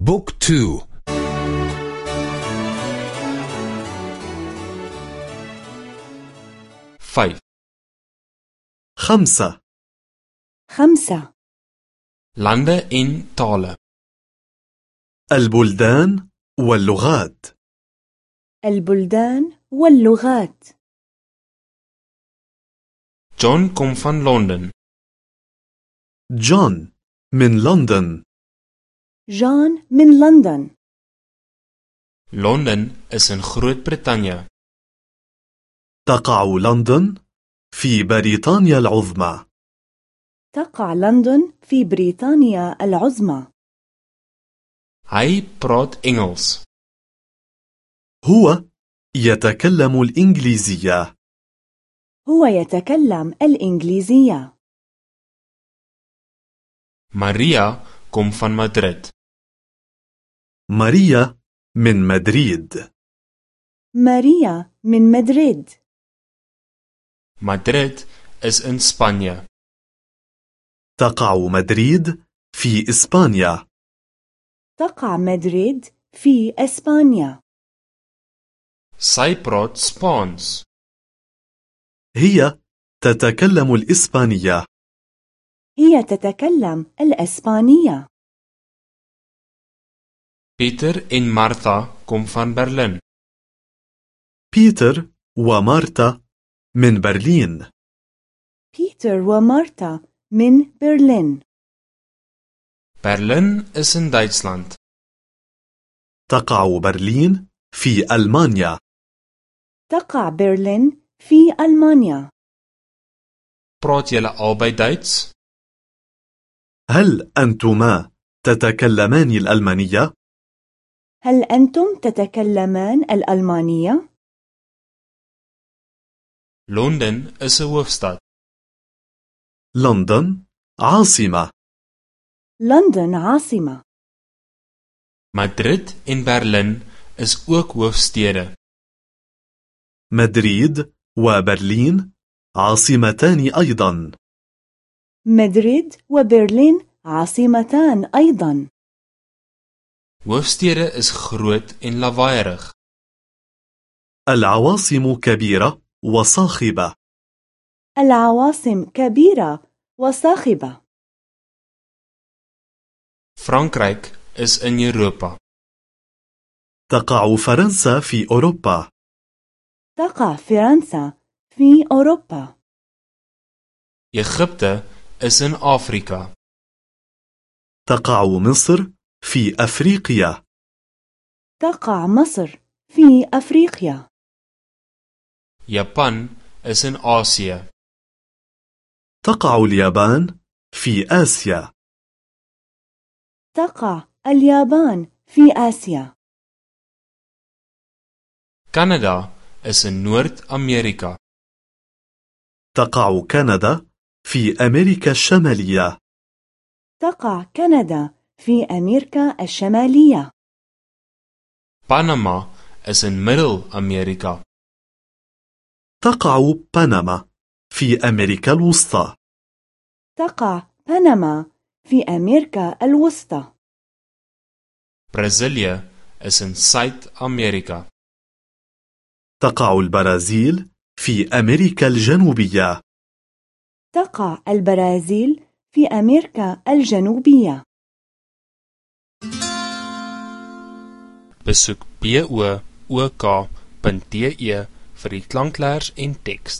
book two. vyf. خمسة. خمسة. lande en tale البلدان واللغات. البلدان واللغات. John kom van Londen جون من لندن. جون من لندن Londen is in Groot-Brittannië تقع لندن في بريطانيا العظمى. تقع لندن في بريطانيا العظمى. Hy praat Engels. هو يتكلم الإنجليزية. هو يتكلم الإنجليزية. Maria kom van Madrid. ماريا من مدريد. ماريا من مدريد. Madrid is in Spanje. تقع مدريد في إسبانيا. تقع مدريد في إسبانيا. Praat Spaans هي تتكلم الإسبانية. هي تتكلم الإسبانية. Pieter en Martha kom van Berlin. بيتر ومارتا من برلين بيتر ومارتا من برلين Berlin. Is in Duitsland. تقع برلين في ألمانيا تقع برلين في ألمانيا Praat julle albei Duits? هل أنتما تتكلمان الألمانية؟ هل أنتم تتكلمان الألمانية؟ Is 'n hoofstad. لندن عاصمة. لندن عاصمة. Madrid en Berlin is ook hoofstede. مدريد وبرلين عاصمتان أيضا. مدريد وبرلين عاصمتان أيضا. Hoofstede is groot en lawaaiig العواصم كبيرة وصاخبة. العواصم كبيرة وصاخبة. Frankryk is in Europa. تقع فرنسا في أوروبا. تقع فرنسا في أوروبا. Egipte is in Afrika. تقع مصر في أفريقيا. تقع مصر في أفريقيا. Japan is in Asië تقع اليابان في آسيا. تقع اليابان في آسيا. Kanada is in Noord-Amerika تقع كندا في أمريكا الشمالية. تقع كندا في أمريكا الشمالية. Panama is in Middel-Amerika تقع بنما في أمريكا الوسطى. تقع بنما في أمريكا الوسطى. Brasilia is in Suid-Amerika تقع البرازيل في أمريكا الجنوبية. تقع البرازيل في أمريكا الجنوبية. Besoek book.de vir die klankleers en teks